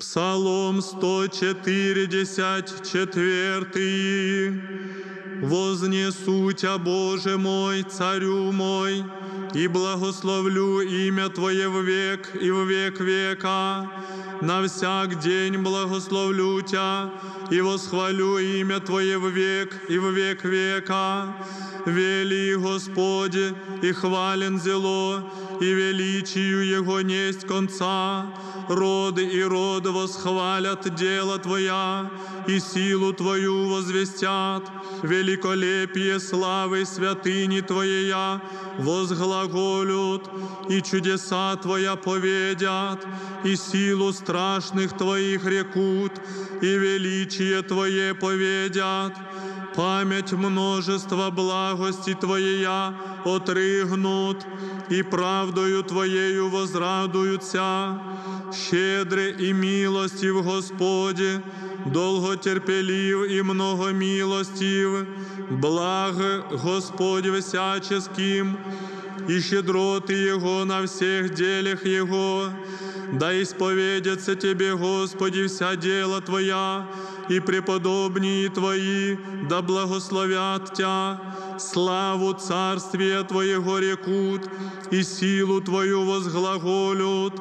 Псалом 144. Вознесу тебя, Боже мой, Царю мой, и благословлю имя Твое в век и в век века. На всяк день благословлю Тя и восхвалю имя Твое в век и в век века. Вели, Господи, и хвален зело, и величию Его несть конца. Роды и роды восхвалят дело Твоя, и силу Твою возвестят. Великолепие славы святыни Твоя возглаголют, и чудеса Твоя поведят, и силу страшных Твоих рекут, и величие Твое поведят. Память множества благости Твоя отрыгнут, и правдою Твоею возрадуются. Щедрый и милостив Господи, долготерпелив и многомилостив, благ Господь всяческим, и щедроты Его на всех делях Его. Да исповедятся Тебе, Господи, вся дела Твоя, и преподобнее Твои, да благословят Тя. Славу Царствия Твоего рекут, и силу Твою возглаголют.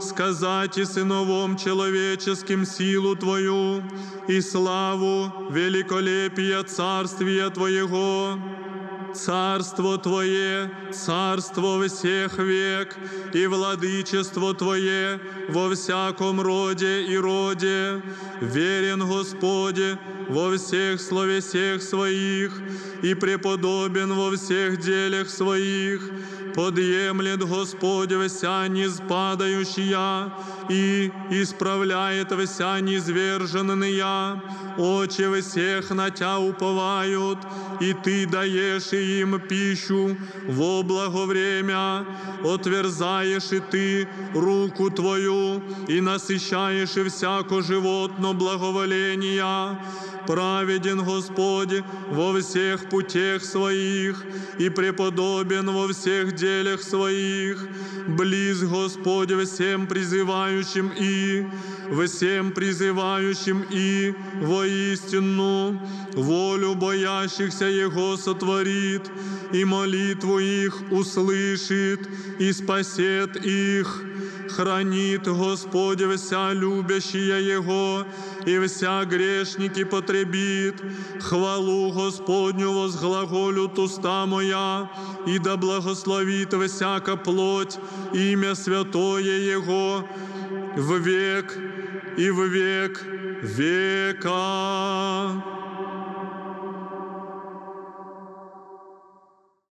Сказать и сыновом человеческим силу Твою, и славу великолепия Царствия Твоего. Царство Твое, царство всех век, и владычество Твое во всяком роде и роде. Верен Господи во всех словесех Своих, и преподобен во всех делях Своих. Подъемлет Господь вся ниспадающая, и исправляет вся низверженная. Очи всех на Тя уповают, и Ты даешь им пищу во благовремя. Отверзаешь и Ты руку Твою, и насыщаешь и всяко животно благоволения. Праведен Господь во всех путях Своих, и преподобен во всех делях Своих. Близ Господь всем призывающим и, всем призывающим и, воистину, волю боящихся Его сотворит, и молитву их услышит, и спасет их. Хранит Господь вся любящая Его, и вся грешники потребит. Хвалу Господню возглаголют уста моя, и да благословит всяка плоть имя святое Его в век и в век века.